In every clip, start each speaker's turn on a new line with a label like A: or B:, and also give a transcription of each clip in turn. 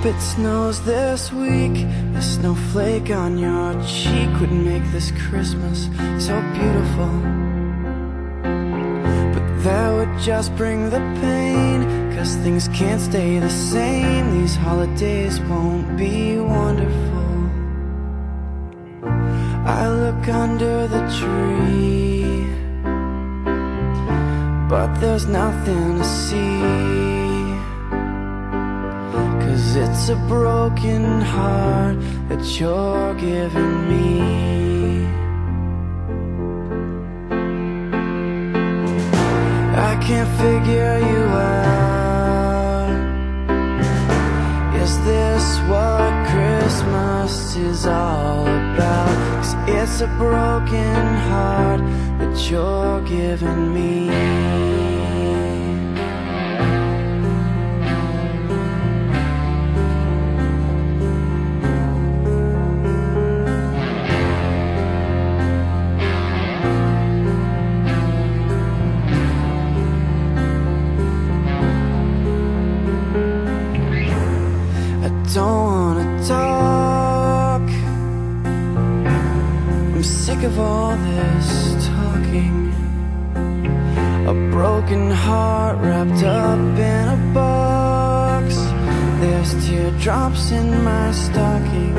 A: hope it snows this week. A snowflake on your cheek would make this Christmas so beautiful. But that would just bring the pain. Cause things can't stay the same. These holidays won't be wonderful. I look under the tree, but there's nothing to see. It's a broken heart that you're giving me. I can't figure you out. Is this what Christmas is all about? Cause it's a broken heart that you're giving me. I'm sick of all this talking. A broken heart wrapped up in a box. There's teardrops in my stocking.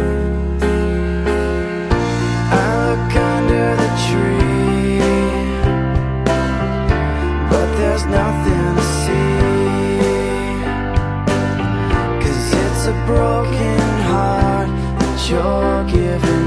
A: I look under the tree, but there's nothing to see. Cause it's a broken heart that you're giving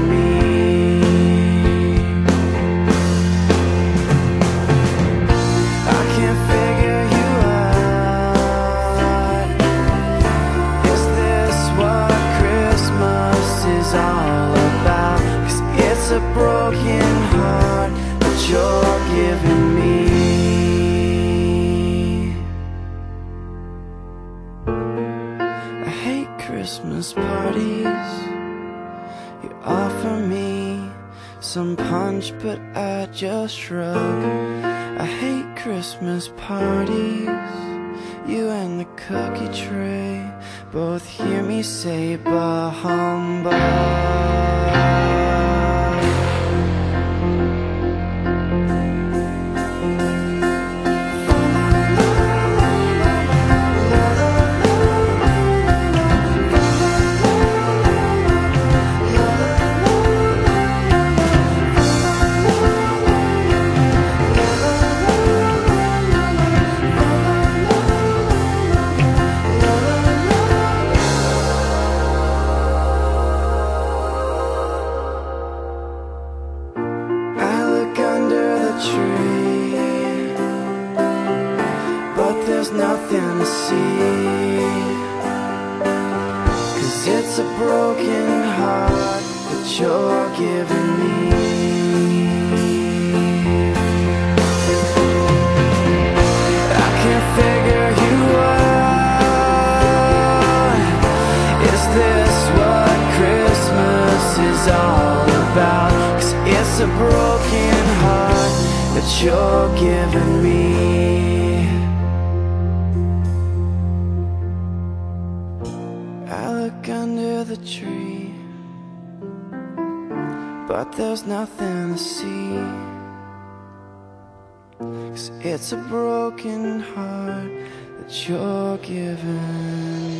A: Christmas is all about? Cause it's a broken heart that you're giving me. I hate Christmas parties. You offer me some punch, but I just shrug. I hate Christmas parties. You and the cookie tray both hear me say bah humbug. There's nothing to see. Cause it's a broken heart that you're giving me. I can't figure you out. Is this what Christmas is all about? Cause it's a broken heart that you're giving me. Look under the tree, but there's nothing to see. Cause it's a broken heart that you're giving